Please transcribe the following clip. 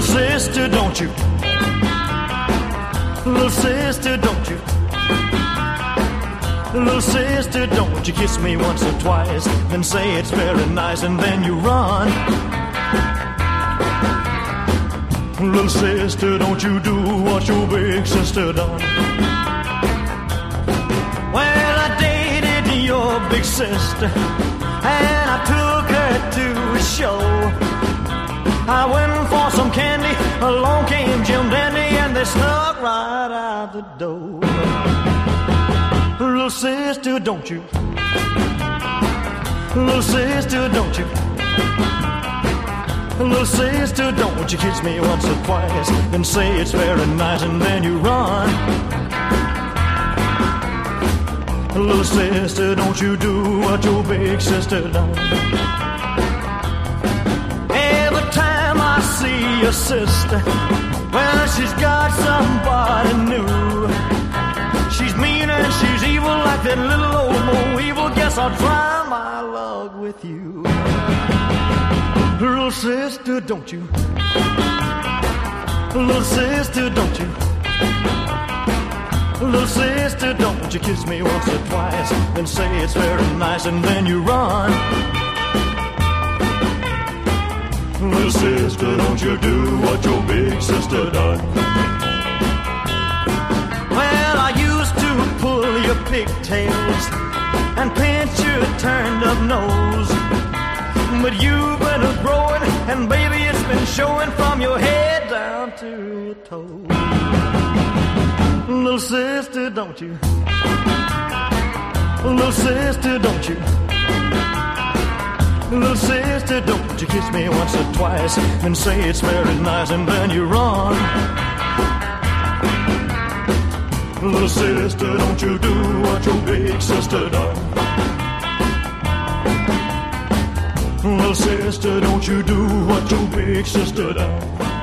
sister, don't you? Little sister, don't you? Little sister, don't you kiss me once or twice, then say it's very nice, and then you run. Little sister, don't you do what your big sister done. Well, I dated your big sister, some candy, along came Jim Dandy, and they snuck right out the door. Little sister, don't you? Little sister, don't you? Little sister, don't you kiss me once or twice, then say it's very nice, and then you run. Little sister, don't you do what your big sister done. See your sister, well, she's got somebody new. She's mean and she's evil like that little old Mo. Guess I'll try my luck with you. Little sister, don't you? Little sister, don't you? Little sister, don't you kiss me once or twice, and say it's very nice, and then you run. Don't you do what your big sister done. Well, I used to pull your pigtails and pinch your turned up nose. But you've been a growing, and baby, it's been showing from your head down to your toes. Little sister, don't you? Little sister, don't you? Kiss me once or twice and say it's very nice and then you run. Little sister, don't you do what your big sister done. Little sister, don't you do what your big sister done.